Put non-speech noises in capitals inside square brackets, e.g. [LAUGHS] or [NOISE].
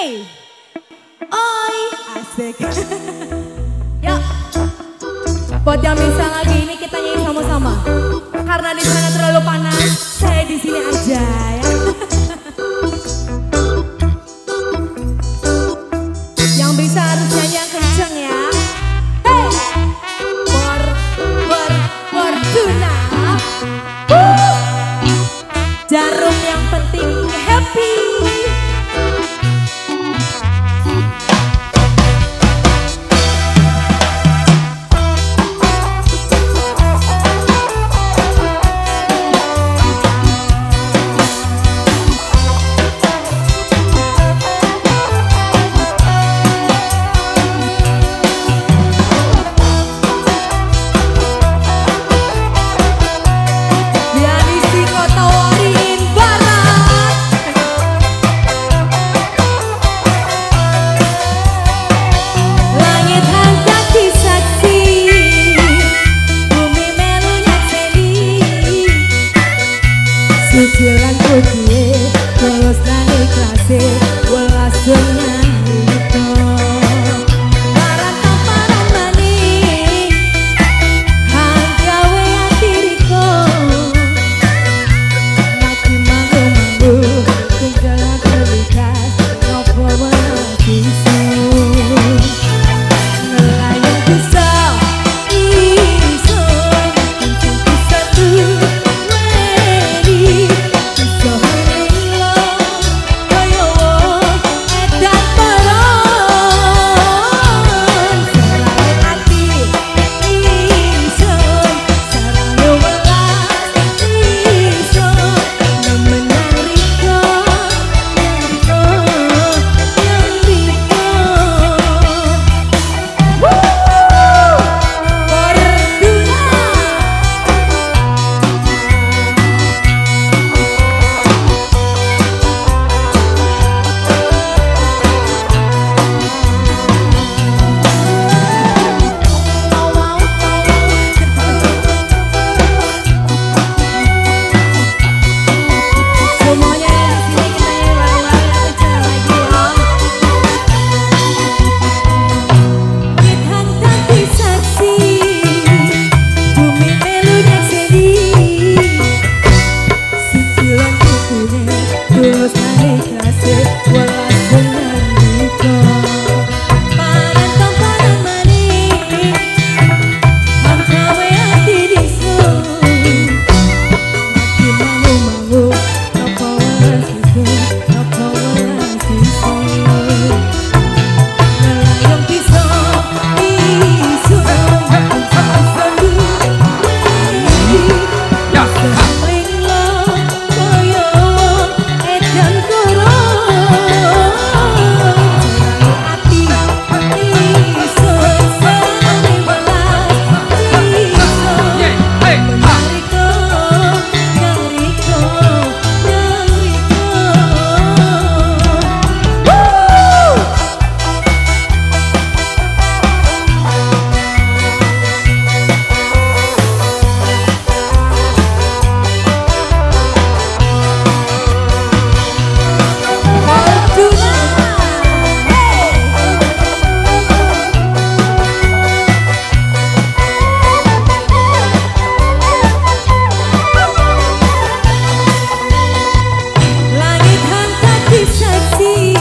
Hey, oi, asik. [LAUGHS] ya, buat yang bisa lagi ini kita nyanyi sama-sama. Karena di sana terlalu panas. see